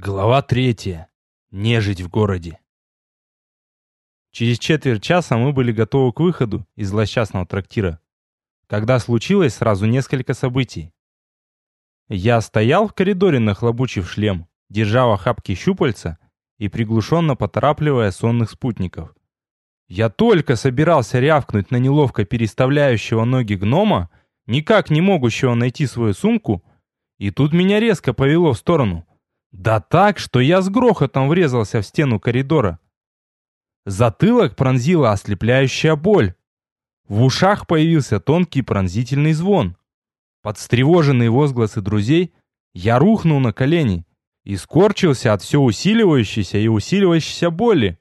Глава третья. Нежить в городе. Через четверть часа мы были готовы к выходу из злосчастного трактира, когда случилось сразу несколько событий. Я стоял в коридоре, нахлобучив шлем, держа в охапке щупальца и приглушенно поторапливая сонных спутников. Я только собирался рявкнуть на неловко переставляющего ноги гнома, никак не могущего найти свою сумку, и тут меня резко повело в сторону. Да так, что я с грохотом врезался в стену коридора. Затылок пронзила ослепляющая боль. В ушах появился тонкий пронзительный звон. Под встревоженные возгласы друзей я рухнул на колени и скорчился от все усиливающейся и усиливающейся боли.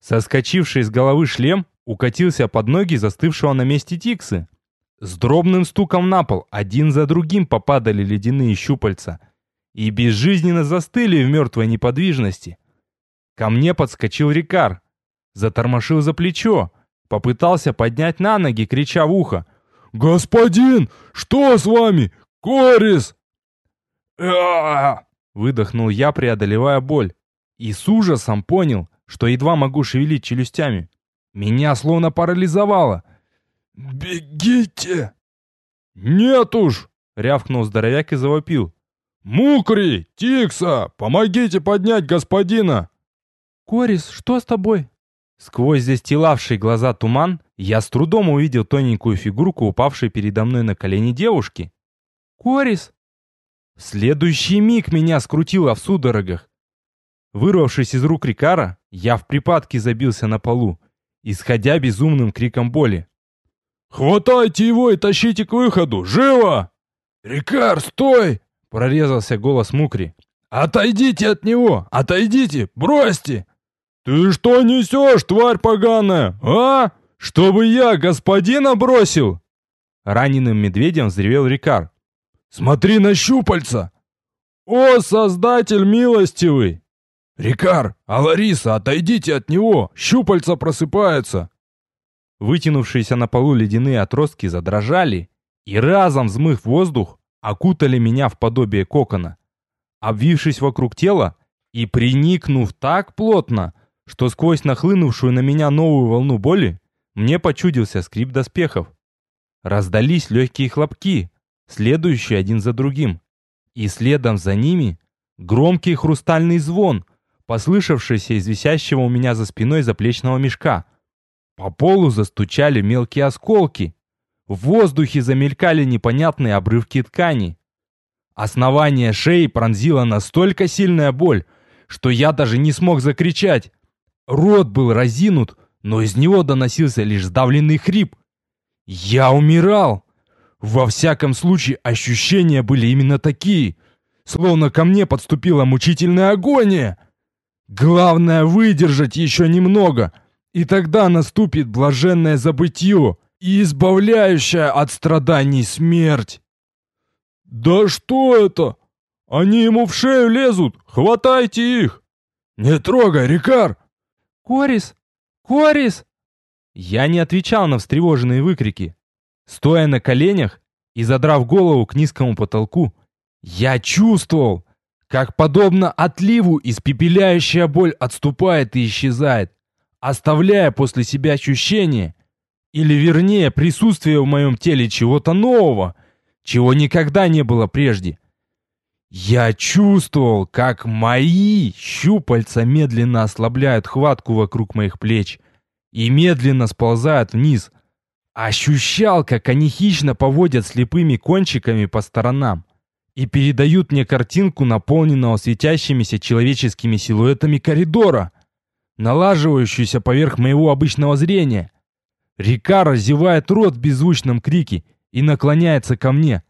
Соскочивший с головы шлем укатился под ноги застывшего на месте Тиксы. С дробным стуком на пол один за другим попадали ледяные щупальца — и безжизненно застыли в мертвой неподвижности. Ко мне подскочил Рикар, затормошил за плечо, попытался поднять на ноги, крича в ухо. «Господин, что с вами? Корис!» выдохнул я, преодолевая боль. И с ужасом понял, что едва могу шевелить челюстями. Меня словно парализовало. «Бегите!» «Нет уж!» — рявкнул здоровяк и завопил. «Мукри! Тикса! Помогите поднять господина!» «Корис, что с тобой?» Сквозь застилавший глаза туман я с трудом увидел тоненькую фигурку, упавшей передо мной на колени девушки. «Корис!» В следующий миг меня скрутило в судорогах. Вырвавшись из рук Рикара, я в припадке забился на полу, исходя безумным криком боли. «Хватайте его и тащите к выходу! Живо!» «Рикар, стой!» Прорезался голос Мукри. «Отойдите от него! Отойдите! Бросьте!» «Ты что несешь, тварь поганая? А? Чтобы я господина бросил?» Раненым медведем взревел Рикар. «Смотри на щупальца!» «О, Создатель милостивый!» «Рикар, а Лариса, отойдите от него! Щупальца просыпаются!» Вытянувшиеся на полу ледяные отростки задрожали, и разом взмыв воздух, окутали меня в подобие кокона, обвившись вокруг тела и приникнув так плотно, что сквозь нахлынувшую на меня новую волну боли мне почудился скрип доспехов. Раздались легкие хлопки, следующие один за другим, и следом за ними громкий хрустальный звон, послышавшийся из висящего у меня за спиной заплечного мешка. По полу застучали мелкие осколки, в воздухе замелькали непонятные обрывки ткани. Основание шеи пронзила настолько сильная боль, что я даже не смог закричать. Рот был разинут, но из него доносился лишь сдавленный хрип. Я умирал. Во всяком случае, ощущения были именно такие, словно ко мне подступила мучительная агония. Главное выдержать еще немного, и тогда наступит блаженное забытье и избавляющая от страданий смерть. «Да что это? Они ему в шею лезут! Хватайте их!» «Не трогай, Рикар!» «Корис! Корис!» Я не отвечал на встревоженные выкрики. Стоя на коленях и задрав голову к низкому потолку, я чувствовал, как подобно отливу испепеляющая боль отступает и исчезает, оставляя после себя ощущение, или вернее, присутствие в моем теле чего-то нового, чего никогда не было прежде. Я чувствовал, как мои щупальца медленно ослабляют хватку вокруг моих плеч и медленно сползают вниз. Ощущал, как они хищно поводят слепыми кончиками по сторонам и передают мне картинку наполненного светящимися человеческими силуэтами коридора, налаживающуюся поверх моего обычного зрения. Река разевает рот в беззвучном крике и наклоняется ко мне.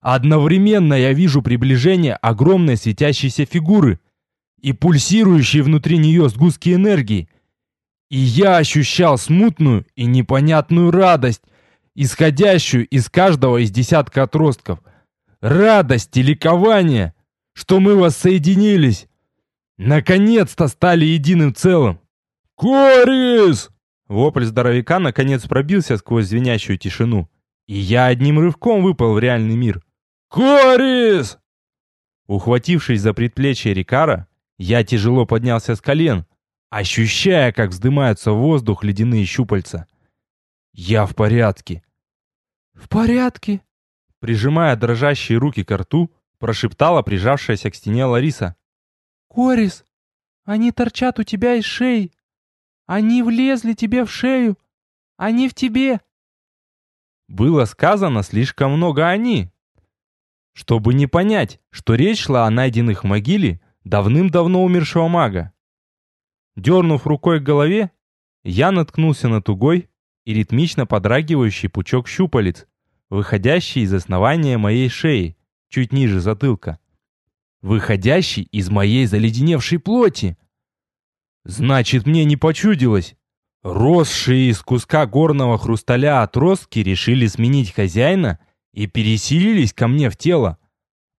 Одновременно я вижу приближение огромной светящейся фигуры и пульсирующие внутри нее сгустки энергии. И я ощущал смутную и непонятную радость, исходящую из каждого из десятка отростков. Радость и ликование, что мы воссоединились. Наконец-то стали единым целым. «Корис!» Вопль здоровяка наконец пробился сквозь звенящую тишину, и я одним рывком выпал в реальный мир. «Корис!» Ухватившись за предплечье Рикара, я тяжело поднялся с колен, ощущая, как вздымаются в воздух ледяные щупальца. Я в порядке. В порядке. Прижимая дрожащие руки к рту, прошептала прижавшаяся к стене Лариса. Корис, они торчат у тебя из шеи. Они влезли тебе в шею. Они в тебе. Было сказано слишком много «они», чтобы не понять, что речь шла о найденных могиле давным-давно умершего мага. Дернув рукой к голове, я наткнулся на тугой и ритмично подрагивающий пучок щупалец, выходящий из основания моей шеи, чуть ниже затылка. Выходящий из моей заледеневшей плоти. Значит, мне не почудилось. Росшие из куска горного хрусталя отростки решили сменить хозяина и переселились ко мне в тело.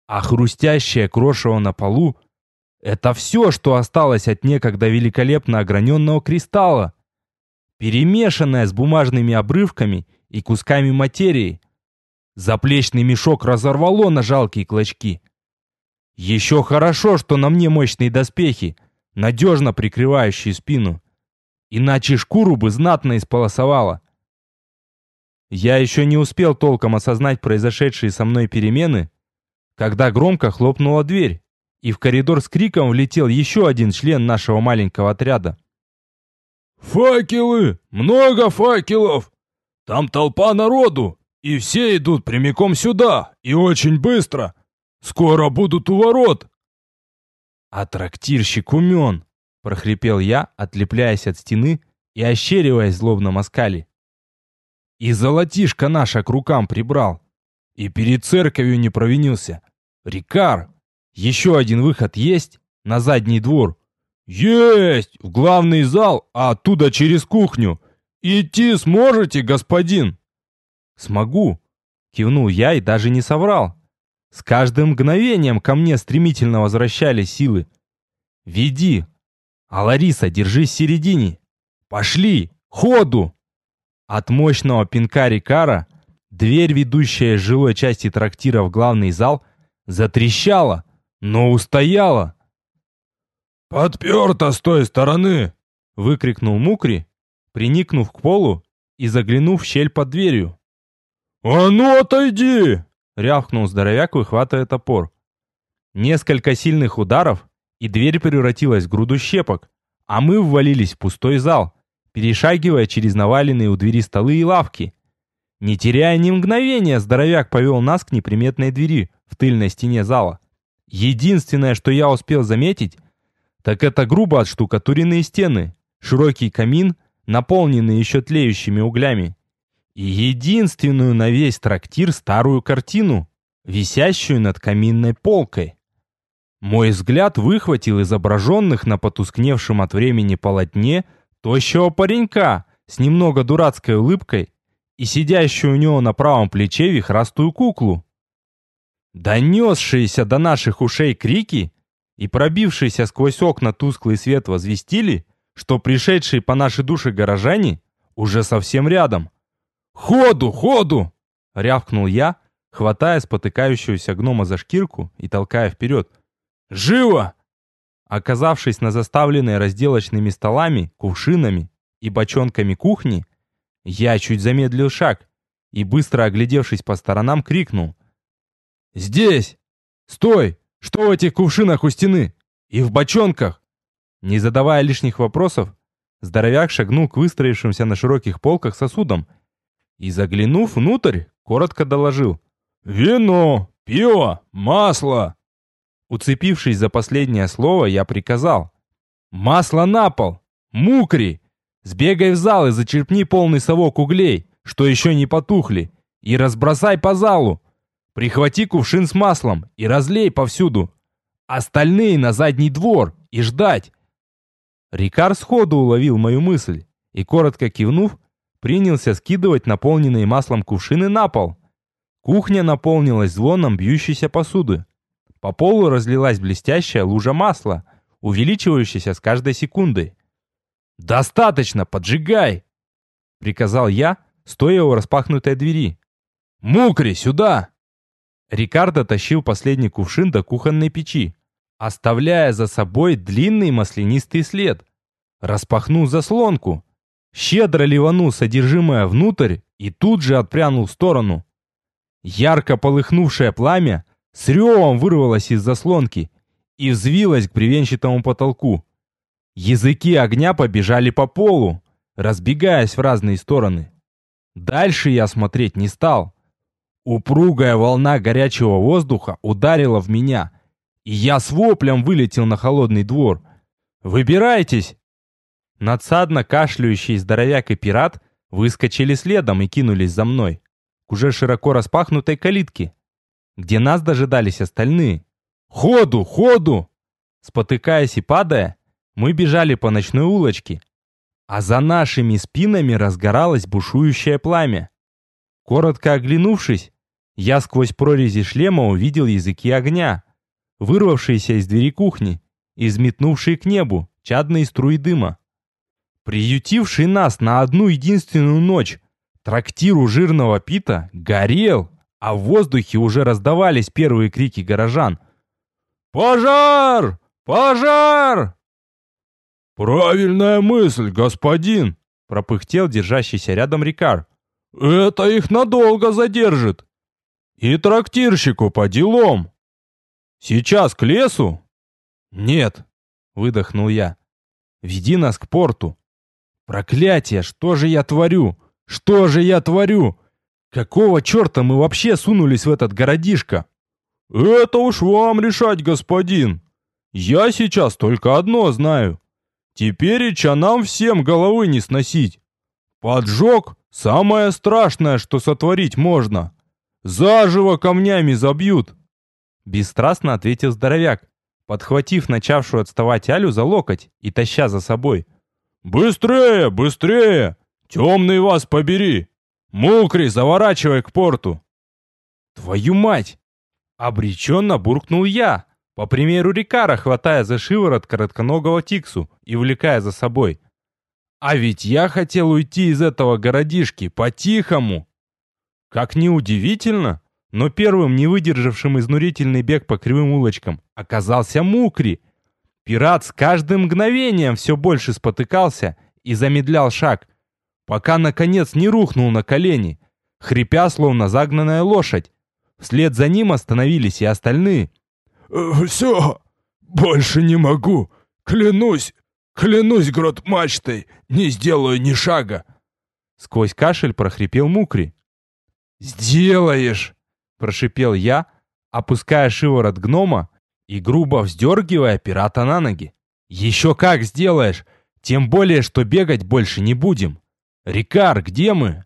А хрустящее крошево на полу — это все, что осталось от некогда великолепно ограненного кристалла, перемешанное с бумажными обрывками и кусками материи. Заплечный мешок разорвало на жалкие клочки. Еще хорошо, что на мне мощные доспехи, надежно прикрывающие спину. Иначе шкуру бы знатно исполосовало. Я еще не успел толком осознать произошедшие со мной перемены, когда громко хлопнула дверь, и в коридор с криком влетел еще один член нашего маленького отряда. «Факелы! Много факелов! Там толпа народу, и все идут прямиком сюда, и очень быстро! Скоро будут у ворот!» «А трактирщик умен!» — прохрипел я, отлепляясь от стены и ощериваясь злобно москали. И золотишко наше к рукам прибрал. И перед церковью не провинился. Рикар, еще один выход есть? На задний двор? Есть! В главный зал, а оттуда через кухню. Идти сможете, господин? Смогу. Кивнул я и даже не соврал. С каждым мгновением ко мне стремительно возвращались силы. Веди. А Лариса, держись в середине. Пошли, ходу! От мощного пинка Рикара дверь, ведущая из жилой части трактира в главный зал, затрещала, но устояла. «Подперто с той стороны!» — выкрикнул Мукри, приникнув к полу и заглянув в щель под дверью. «А ну отойди!» — рявкнул здоровяк, выхватывая топор. Несколько сильных ударов, и дверь превратилась в груду щепок, а мы ввалились в пустой зал, перешагивая через наваленные у двери столы и лавки. Не теряя ни мгновения, здоровяк повел нас к неприметной двери в тыльной стене зала. Единственное, что я успел заметить, так это грубо отштукатуренные стены, широкий камин, наполненный еще тлеющими углями, и единственную на весь трактир старую картину, висящую над каминной полкой. Мой взгляд выхватил изображенных на потускневшем от времени полотне тощего паренька с немного дурацкой улыбкой и сидящую у него на правом плече вихрастую куклу. Донесшиеся до наших ушей крики и пробившиеся сквозь окна тусклый свет возвестили, что пришедшие по нашей душе горожане уже совсем рядом. «Ходу, ходу!» — рявкнул я, хватая спотыкающегося гнома за шкирку и толкая вперед. «Живо! Оказавшись на заставленной разделочными столами, кувшинами и бочонками кухни, я чуть замедлил шаг и, быстро оглядевшись по сторонам, крикнул. «Здесь! Стой! Что в этих кувшинах у стены? И в бочонках?» Не задавая лишних вопросов, здоровяк шагнул к выстроившимся на широких полках сосудам и, заглянув внутрь, коротко доложил. «Вино, пиво, масло!» Уцепившись за последнее слово, я приказал. «Масло на пол! Мукри! Сбегай в зал и зачерпни полный совок углей, что еще не потухли, и разбросай по залу. Прихвати кувшин с маслом и разлей повсюду. Остальные на задний двор и ждать!» Рикар сходу уловил мою мысль и, коротко кивнув, принялся скидывать наполненные маслом кувшины на пол. Кухня наполнилась звоном бьющейся посуды. По полу разлилась блестящая лужа масла, увеличивающаяся с каждой секундой. «Достаточно, поджигай!» — приказал я, стоя у распахнутой двери. «Мукри, сюда!» Рикардо тащил последний кувшин до кухонной печи, оставляя за собой длинный маслянистый след. Распахнул заслонку, щедро ливанул содержимое внутрь и тут же отпрянул в сторону. Ярко полыхнувшее пламя с ревом вырвалось из заслонки и взвилось к бревенчатому потолку. Языки огня побежали по полу, разбегаясь в разные стороны. Дальше я смотреть не стал. Упругая волна горячего воздуха ударила в меня, и я с воплем вылетел на холодный двор. «Выбирайтесь!» Надсадно кашляющий здоровяк и пират выскочили следом и кинулись за мной, к уже широко распахнутой калитке, где нас дожидались остальные. «Ходу! Ходу!» Спотыкаясь и падая, мы бежали по ночной улочке, а за нашими спинами разгоралось бушующее пламя. Коротко оглянувшись, я сквозь прорези шлема увидел языки огня, вырвавшиеся из двери кухни и взметнувшие к небу чадные струи дыма. Приютивший нас на одну единственную ночь трактир у жирного Пита горел, а в воздухе уже раздавались первые крики горожан. «Пожар! Пожар!» «Правильная мысль, господин!» — пропыхтел держащийся рядом Рикар. «Это их надолго задержит! И трактирщику по делам! Сейчас к лесу?» «Нет!» — выдохнул я. «Веди нас к порту!» «Проклятие! Что же я творю? Что же я творю? Какого черта мы вообще сунулись в этот городишко?» «Это уж вам решать, господин! Я сейчас только одно знаю!» Теперь Тепереча нам всем головы не сносить. Поджог — самое страшное, что сотворить можно. Заживо камнями забьют. Бесстрастно ответил здоровяк, подхватив начавшую отставать Алю за локоть и таща за собой. «Быстрее, быстрее! Темный вас побери! Мукри, заворачивай к порту!» «Твою мать!» Обреченно буркнул я, по примеру Рикара, хватая за шиворот коротконогого Тиксу и увлекая за собой. А ведь я хотел уйти из этого городишки по-тихому. Как ни удивительно, но первым не выдержавшим изнурительный бег по кривым улочкам оказался Мукри. Пират с каждым мгновением все больше спотыкался и замедлял шаг, пока наконец не рухнул на колени, хрипя словно загнанная лошадь. Вслед за ним остановились и остальные, «Все, больше не могу. Клянусь, клянусь грот мачтой, не сделаю ни шага!» Сквозь кашель прохрипел Мукри. «Сделаешь!» — прошипел я, опуская шиворот гнома и грубо вздергивая пирата на ноги. «Еще как сделаешь! Тем более, что бегать больше не будем! Рикар, где мы?»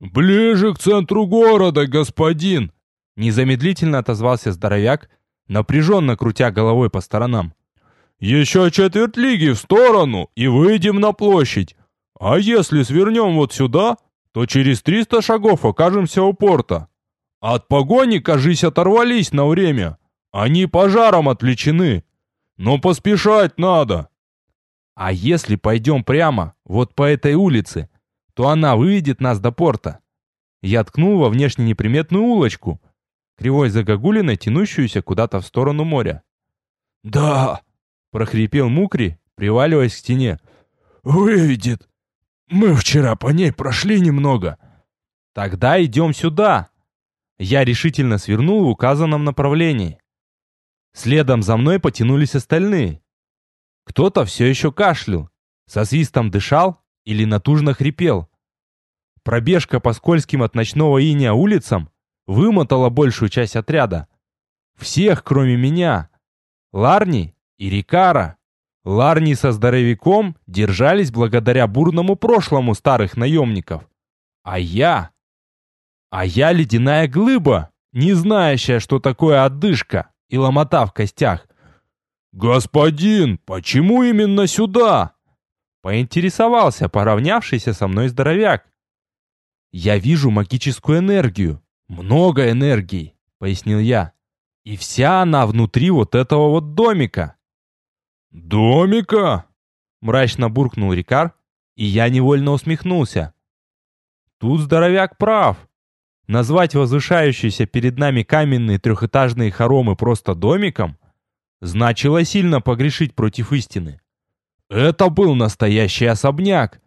«Ближе к центру города, господин!» Незамедлительно отозвался здоровяк, напряженно крутя головой по сторонам. «Еще четверть лиги в сторону и выйдем на площадь. А если свернем вот сюда, то через триста шагов окажемся у порта. От погони, кажись, оторвались на время. Они пожаром отвлечены. Но поспешать надо». «А если пойдем прямо, вот по этой улице, то она выведет нас до порта». Я ткнул во внешне неприметную улочку, кривой загогулиной, тянущуюся куда-то в сторону моря. «Да!» — прохрипел Мукри, приваливаясь к стене. «Выведет! Мы вчера по ней прошли немного!» «Тогда идем сюда!» Я решительно свернул в указанном направлении. Следом за мной потянулись остальные. Кто-то все еще кашлял, со свистом дышал или натужно хрипел. Пробежка по скользким от ночного иния улицам вымотала большую часть отряда. Всех, кроме меня. Ларни и Рикара. Ларни со здоровяком держались благодаря бурному прошлому старых наемников. А я... А я ледяная глыба, не знающая, что такое отдышка и ломота в костях. «Господин, почему именно сюда?» Поинтересовался поравнявшийся со мной здоровяк. «Я вижу магическую энергию, «Много энергии», — пояснил я. «И вся она внутри вот этого вот домика». «Домика?» — мрачно буркнул Рикар, и я невольно усмехнулся. Тут здоровяк прав. Назвать возвышающиеся перед нами каменные трехэтажные хоромы просто домиком значило сильно погрешить против истины. Это был настоящий особняк,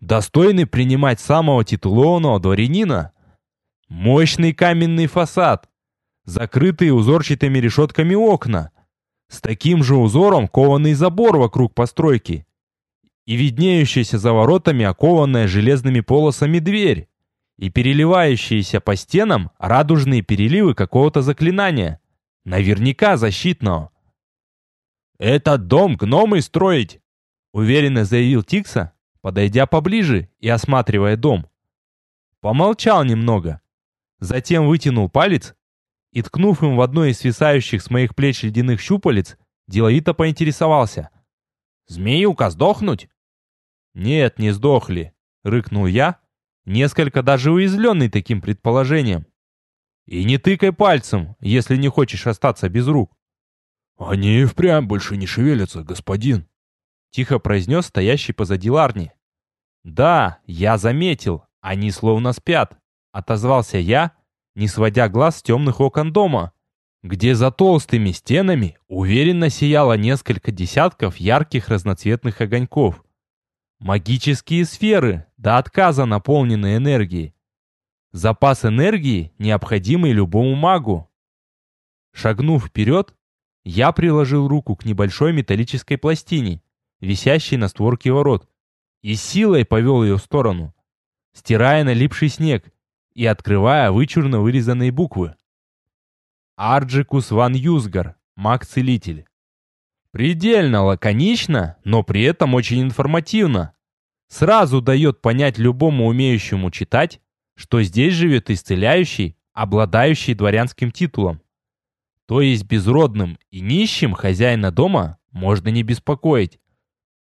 достойный принимать самого титулованного дворянина. Мощный каменный фасад, закрытые узорчатыми решетками окна, с таким же узором кованый забор вокруг постройки и виднеющаяся за воротами окованная железными полосами дверь и переливающиеся по стенам радужные переливы какого-то заклинания, наверняка защитного. «Этот дом гномы строить!» — уверенно заявил Тикса, подойдя поближе и осматривая дом. Помолчал немного, затем вытянул палец и, ткнув им в одно из свисающих с моих плеч ледяных щупалец, деловито поинтересовался. «Змеюка сдохнуть?» «Нет, не сдохли», — рыкнул я, несколько даже уязвленный таким предположением. «И не тыкай пальцем, если не хочешь остаться без рук». «Они и впрямь больше не шевелятся, господин», — тихо произнес стоящий позади Ларни. «Да, я заметил, они словно спят», — отозвался я, не сводя глаз с темных окон дома, где за толстыми стенами уверенно сияло несколько десятков ярких разноцветных огоньков. Магические сферы, до отказа наполненные энергией. Запас энергии, необходимый любому магу. Шагнув вперед, я приложил руку к небольшой металлической пластине, висящей на створке ворот, и силой повел ее в сторону, стирая налипший снег и открывая вычурно вырезанные буквы. Арджикус ван Юзгар, маг-целитель. Предельно лаконично, но при этом очень информативно. Сразу дает понять любому умеющему читать, что здесь живет исцеляющий, обладающий дворянским титулом. То есть безродным и нищим хозяина дома можно не беспокоить.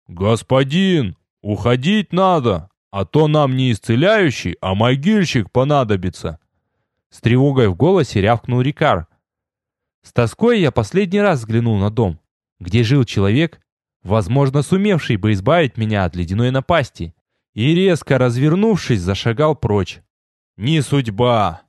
«Господин, уходить надо, а то нам не исцеляющий, а могильщик понадобится!» С тревогой в голосе рявкнул Рикар. С тоской я последний раз взглянул на дом где жил человек, возможно, сумевший бы избавить меня от ледяной напасти, и резко развернувшись, зашагал прочь. Не судьба!